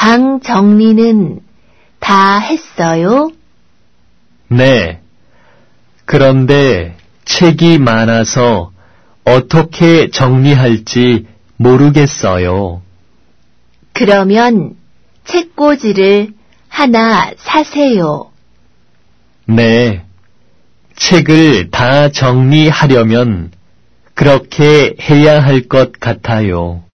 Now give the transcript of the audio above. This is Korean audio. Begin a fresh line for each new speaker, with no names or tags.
방 정리는 다 했어요?
네. 그런데 책이 많아서 어떻게 정리할지 모르겠어요.
그러면 책꽂이를 하나 사세요.
네. 책을 다 정리하려면 그렇게 해야 할 것 같아요.